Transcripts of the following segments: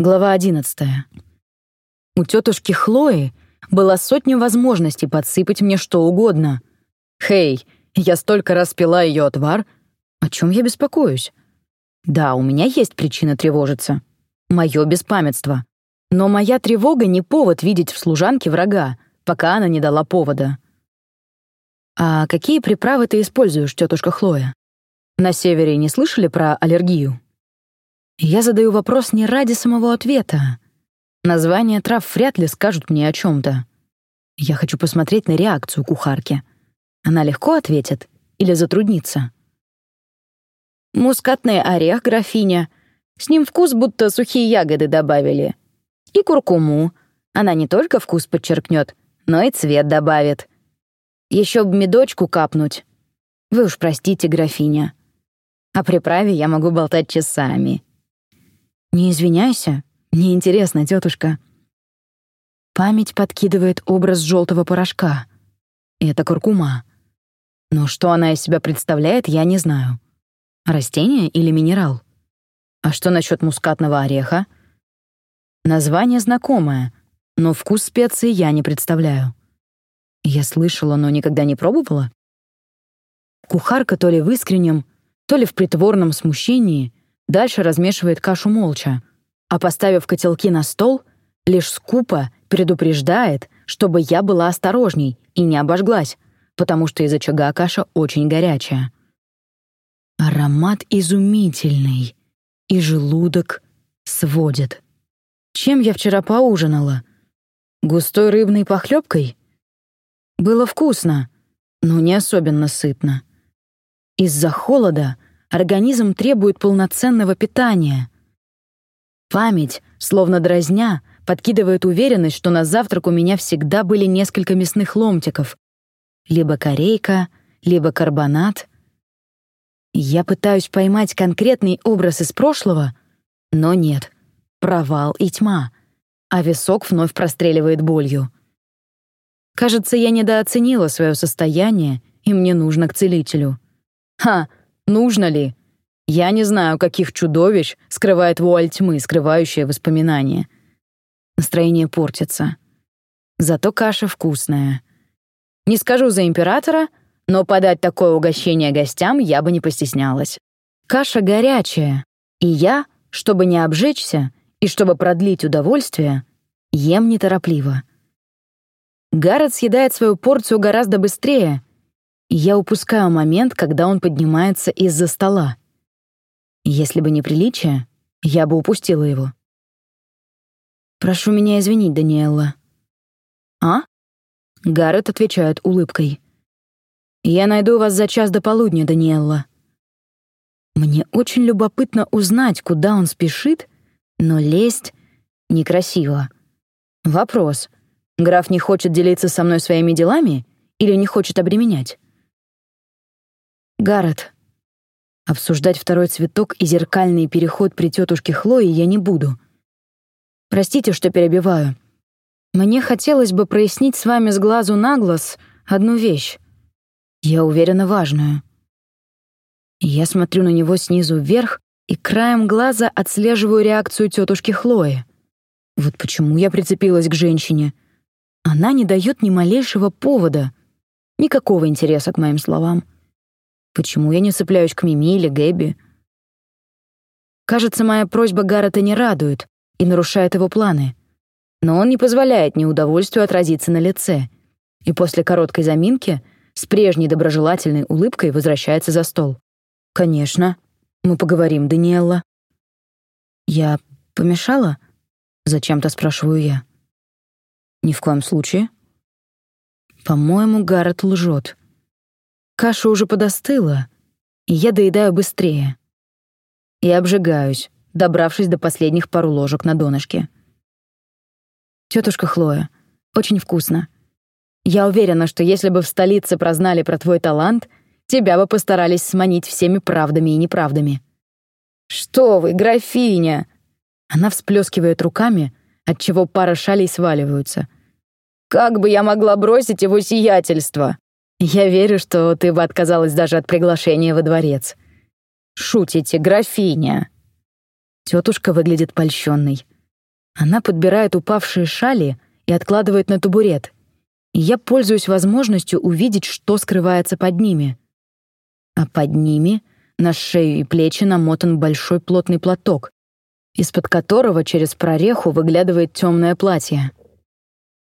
Глава одиннадцатая. У тетушки Хлои была сотня возможностей подсыпать мне что угодно. Хей, я столько раз пила ее отвар. О чем я беспокоюсь? Да, у меня есть причина тревожиться. Мое беспамятство. Но моя тревога не повод видеть в служанке врага, пока она не дала повода. А какие приправы ты используешь, тетушка Хлоя? На севере не слышали про аллергию? Я задаю вопрос не ради самого ответа. Названия трав вряд ли скажут мне о чем-то. Я хочу посмотреть на реакцию кухарки. Она легко ответит или затруднится? Мускатный орех, графиня. С ним вкус, будто сухие ягоды добавили. И куркуму. Она не только вкус подчеркнет, но и цвет добавит. Еще б медочку капнуть. Вы уж простите, графиня. О приправе я могу болтать часами. «Не извиняйся, мне интересно, тетушка». Память подкидывает образ желтого порошка. Это куркума. Но что она из себя представляет, я не знаю. Растение или минерал? А что насчет мускатного ореха? Название знакомое, но вкус специи я не представляю. Я слышала, но никогда не пробовала. Кухарка то ли в искреннем, то ли в притворном смущении Дальше размешивает кашу молча, а поставив котелки на стол, лишь скупо предупреждает, чтобы я была осторожней и не обожглась, потому что из очага каша очень горячая. Аромат изумительный, и желудок сводит. Чем я вчера поужинала? Густой рыбной похлебкой? Было вкусно, но не особенно сытно. Из-за холода организм требует полноценного питания. Память, словно дразня, подкидывает уверенность, что на завтрак у меня всегда были несколько мясных ломтиков. Либо корейка, либо карбонат. Я пытаюсь поймать конкретный образ из прошлого, но нет. Провал и тьма. А висок вновь простреливает болью. Кажется, я недооценила свое состояние, и мне нужно к целителю. Ха! Нужно ли? Я не знаю, каких чудовищ скрывает вуаль тьмы, скрывающая воспоминания. Настроение портится. Зато каша вкусная. Не скажу за императора, но подать такое угощение гостям я бы не постеснялась. Каша горячая, и я, чтобы не обжечься и чтобы продлить удовольствие, ем неторопливо. Гаррет съедает свою порцию гораздо быстрее — я упускаю момент, когда он поднимается из-за стола. Если бы не приличие, я бы упустила его. «Прошу меня извинить, Даниэлла». «А?» Гаррет отвечает улыбкой. «Я найду вас за час до полудня, Даниэлла». Мне очень любопытно узнать, куда он спешит, но лезть некрасиво. Вопрос. Граф не хочет делиться со мной своими делами или не хочет обременять? Гаррет. Обсуждать второй цветок и зеркальный переход при тетушке Хлое я не буду. Простите, что перебиваю. Мне хотелось бы прояснить с вами с глазу на глаз одну вещь. Я уверена, важную. Я смотрю на него снизу вверх и краем глаза отслеживаю реакцию тетушки Хлои. Вот почему я прицепилась к женщине. Она не дает ни малейшего повода, никакого интереса к моим словам. Почему я не цепляюсь к Мими или Гэби? Кажется, моя просьба Гаррета не радует и нарушает его планы. Но он не позволяет неудовольствию отразиться на лице. И после короткой заминки с прежней доброжелательной улыбкой возвращается за стол. «Конечно. Мы поговорим, Даниэлла». «Я помешала?» — зачем-то спрашиваю я. «Ни в коем случае». По-моему, Гаррет лжет. Каша уже подостыла, и я доедаю быстрее. И обжигаюсь, добравшись до последних пару ложек на донышке. Тетушка Хлоя, очень вкусно. Я уверена, что если бы в столице прознали про твой талант, тебя бы постарались сманить всеми правдами и неправдами. Что вы, графиня? Она всплескивает руками, отчего пара шалей сваливаются. Как бы я могла бросить его сиятельство? Я верю, что ты бы отказалась даже от приглашения во дворец. Шутите, графиня. Тетушка выглядит польщенной. Она подбирает упавшие шали и откладывает на табурет. Я пользуюсь возможностью увидеть, что скрывается под ними. А под ними на шею и плечи намотан большой плотный платок, из-под которого через прореху выглядывает темное платье.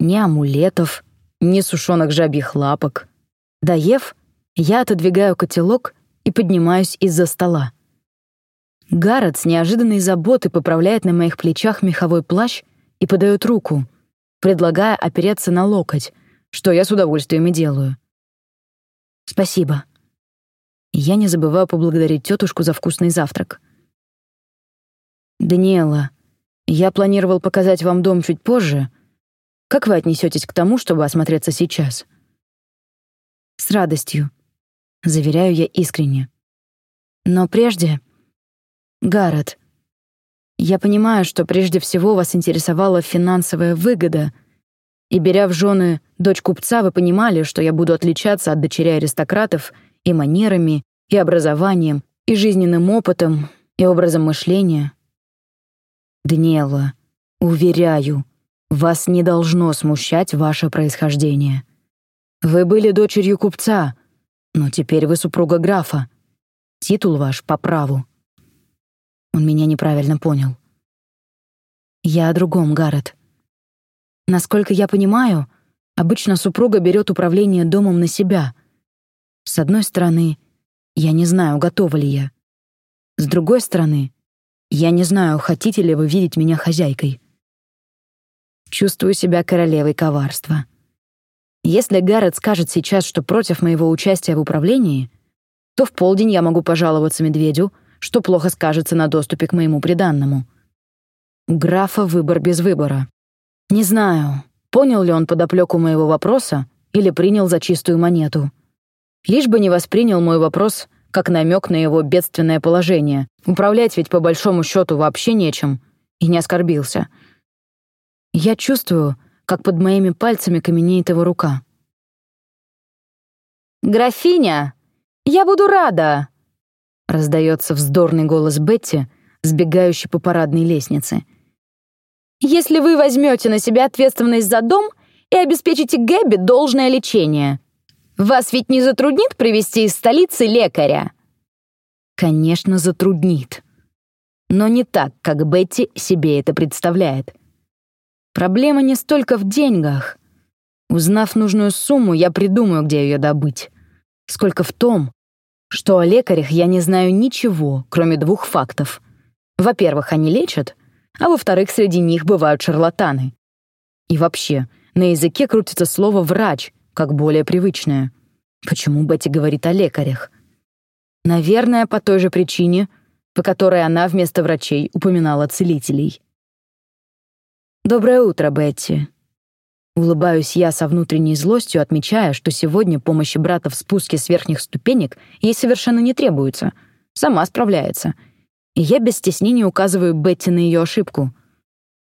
Ни амулетов, ни сушеных жабьих лапок. Доев, я отодвигаю котелок и поднимаюсь из-за стола. Гаррет с неожиданной заботой поправляет на моих плечах меховой плащ и подает руку, предлагая опереться на локоть, что я с удовольствием и делаю. «Спасибо». Я не забываю поблагодарить тетушку за вкусный завтрак. «Даниэла, я планировал показать вам дом чуть позже. Как вы отнесетесь к тому, чтобы осмотреться сейчас?» «С радостью», — заверяю я искренне. «Но прежде...» Гаррет, я понимаю, что прежде всего вас интересовала финансовая выгода, и, беря в жены дочь купца, вы понимали, что я буду отличаться от дочерей аристократов и манерами, и образованием, и жизненным опытом, и образом мышления. Даниэла, уверяю, вас не должно смущать ваше происхождение. Вы были дочерью купца, но теперь вы супруга графа. Титул ваш по праву. Он меня неправильно понял. Я о другом, Гаррет. Насколько я понимаю, обычно супруга берет управление домом на себя. С одной стороны, я не знаю, готова ли я. С другой стороны, я не знаю, хотите ли вы видеть меня хозяйкой. Чувствую себя королевой коварства. Если Гаррет скажет сейчас, что против моего участия в управлении, то в полдень я могу пожаловаться медведю, что плохо скажется на доступе к моему приданному. У графа выбор без выбора. Не знаю, понял ли он подоплеку моего вопроса или принял за чистую монету. Лишь бы не воспринял мой вопрос как намек на его бедственное положение. Управлять ведь по большому счету вообще нечем. И не оскорбился. Я чувствую, как под моими пальцами каменеет его рука. «Графиня, я буду рада!» Раздается вздорный голос Бетти, сбегающий по парадной лестнице. «Если вы возьмете на себя ответственность за дом и обеспечите Гэбби должное лечение, вас ведь не затруднит привести из столицы лекаря?» «Конечно, затруднит. Но не так, как Бетти себе это представляет. Проблема не столько в деньгах. Узнав нужную сумму, я придумаю, где ее добыть. Сколько в том, что о лекарях я не знаю ничего, кроме двух фактов. Во-первых, они лечат, а во-вторых, среди них бывают шарлатаны. И вообще, на языке крутится слово «врач», как более привычное. Почему Бетти говорит о лекарях? Наверное, по той же причине, по которой она вместо врачей упоминала целителей. «Доброе утро, Бетти», Улыбаюсь я со внутренней злостью, отмечая, что сегодня помощи брата в спуске с верхних ступенек ей совершенно не требуется. Сама справляется. И я без стеснения указываю Бетти на ее ошибку.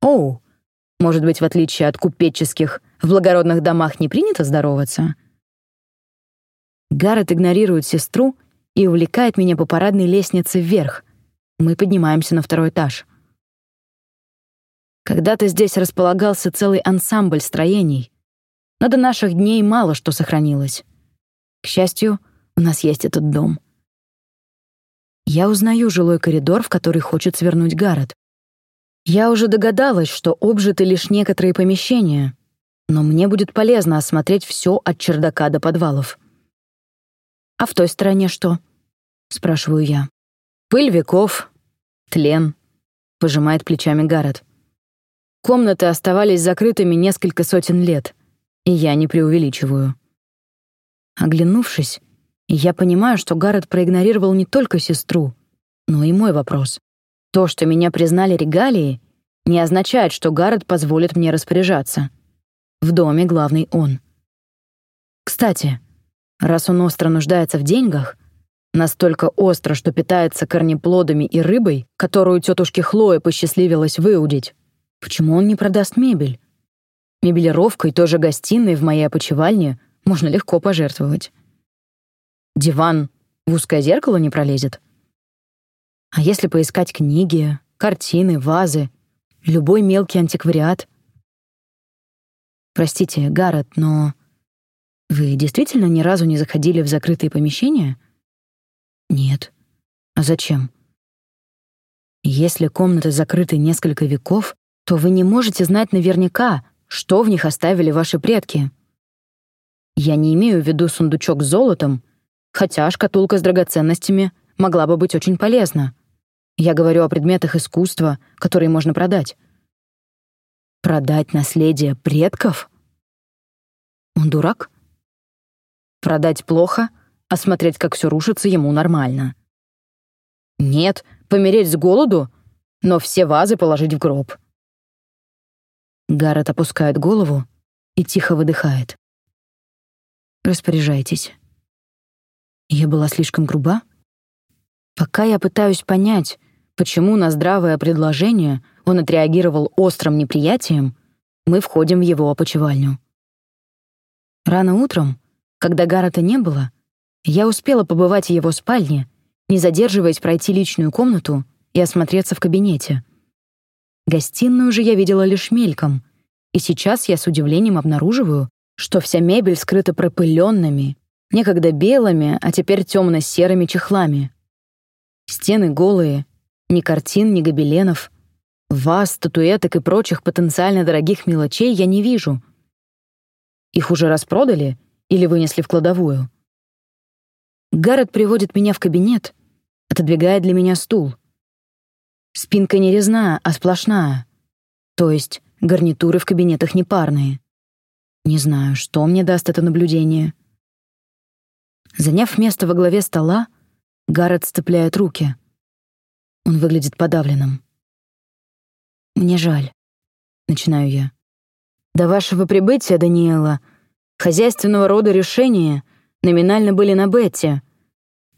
«Оу, может быть, в отличие от купеческих, в благородных домах не принято здороваться?» Гаррет игнорирует сестру и увлекает меня по парадной лестнице вверх. Мы поднимаемся на второй этаж. Когда-то здесь располагался целый ансамбль строений, но до наших дней мало что сохранилось. К счастью, у нас есть этот дом. Я узнаю жилой коридор, в который хочет свернуть Гаррет. Я уже догадалась, что обжиты лишь некоторые помещения, но мне будет полезно осмотреть все от чердака до подвалов. «А в той стороне что?» — спрашиваю я. «Пыль веков, тлен», — пожимает плечами Гаррет. Комнаты оставались закрытыми несколько сотен лет, и я не преувеличиваю. Оглянувшись, я понимаю, что Гаррет проигнорировал не только сестру, но и мой вопрос. То, что меня признали регалии, не означает, что Гаррет позволит мне распоряжаться. В доме главный он. Кстати, раз он остро нуждается в деньгах, настолько остро, что питается корнеплодами и рыбой, которую тетушке Хлое посчастливилось выудить, Почему он не продаст мебель? Мебелировкой той же гостиной в моей опочивальне можно легко пожертвовать. Диван в узкое зеркало не пролезет. А если поискать книги, картины, вазы, любой мелкий антиквариат. Простите, Гаррет, но вы действительно ни разу не заходили в закрытые помещения? Нет. А зачем? Если комнаты закрыты несколько веков, то вы не можете знать наверняка, что в них оставили ваши предки. Я не имею в виду сундучок с золотом, хотя шкатулка с драгоценностями могла бы быть очень полезна. Я говорю о предметах искусства, которые можно продать. Продать наследие предков? Он дурак? Продать плохо, а смотреть, как все рушится, ему нормально. Нет, помереть с голоду, но все вазы положить в гроб. Гаррет опускает голову и тихо выдыхает. Распоряжайтесь. Я была слишком груба? Пока я пытаюсь понять, почему на здравое предложение он отреагировал острым неприятием, мы входим в его опочивальню. Рано утром, когда Гаррета не было, я успела побывать в его спальне, не задерживаясь пройти личную комнату и осмотреться в кабинете. Гостиную же я видела лишь мельком, и сейчас я с удивлением обнаруживаю, что вся мебель скрыта пропыленными, некогда белыми, а теперь темно-серыми чехлами. Стены голые, ни картин, ни гобеленов. Ваз, статуэток и прочих потенциально дорогих мелочей я не вижу. Их уже распродали или вынесли в кладовую? Гаррет приводит меня в кабинет, отодвигает для меня стул. Спинка не резная, а сплошная. То есть гарнитуры в кабинетах не парные. Не знаю, что мне даст это наблюдение. Заняв место во главе стола, Гаррет сцепляет руки. Он выглядит подавленным. «Мне жаль», — начинаю я. «До вашего прибытия, Даниэла, хозяйственного рода решения номинально были на Бетте.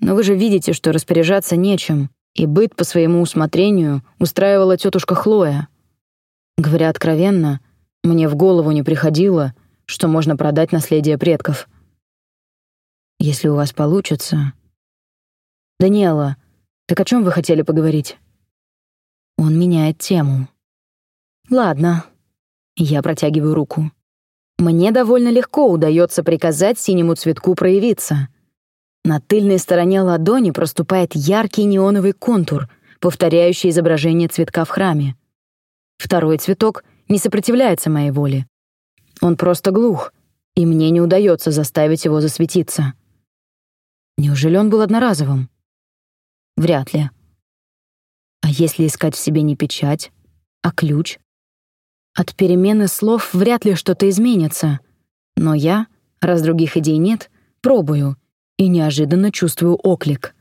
Но вы же видите, что распоряжаться нечем, и быт по своему усмотрению устраивала тетушка Хлоя. Говоря откровенно, мне в голову не приходило, что можно продать наследие предков. Если у вас получится, «Даниэла, так о чем вы хотели поговорить?» Он меняет тему. «Ладно». Я протягиваю руку. Мне довольно легко удается приказать синему цветку проявиться. На тыльной стороне ладони проступает яркий неоновый контур, повторяющий изображение цветка в храме. Второй цветок не сопротивляется моей воле. Он просто глух, и мне не удается заставить его засветиться. Неужели он был одноразовым? Вряд ли. А если искать в себе не печать, а ключ? От перемены слов вряд ли что-то изменится. Но я, раз других идей нет, пробую и неожиданно чувствую оклик.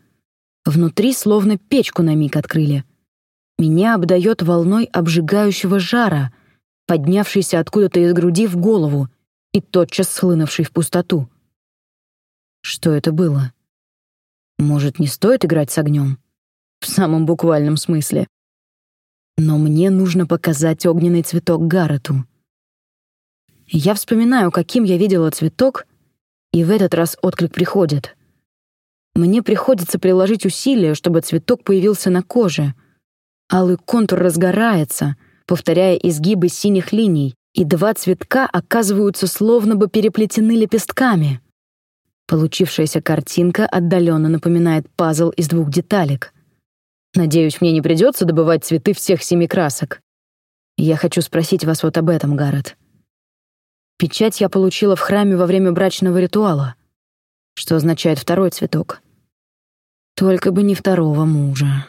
Внутри словно печку на миг открыли. Меня обдает волной обжигающего жара, поднявшийся откуда-то из груди в голову и тотчас схлынувший в пустоту. Что это было? Может, не стоит играть с огнем? В самом буквальном смысле. Но мне нужно показать огненный цветок Гаррету. Я вспоминаю, каким я видела цветок, и в этот раз отклик приходит. Мне приходится приложить усилия, чтобы цветок появился на коже. Алый контур разгорается, повторяя изгибы синих линий, и два цветка оказываются словно бы переплетены лепестками. Получившаяся картинка отдаленно напоминает пазл из двух деталек. Надеюсь, мне не придется добывать цветы всех семи красок. Я хочу спросить вас вот об этом, Гаррет. Печать я получила в храме во время брачного ритуала, что означает второй цветок. Только бы не второго мужа.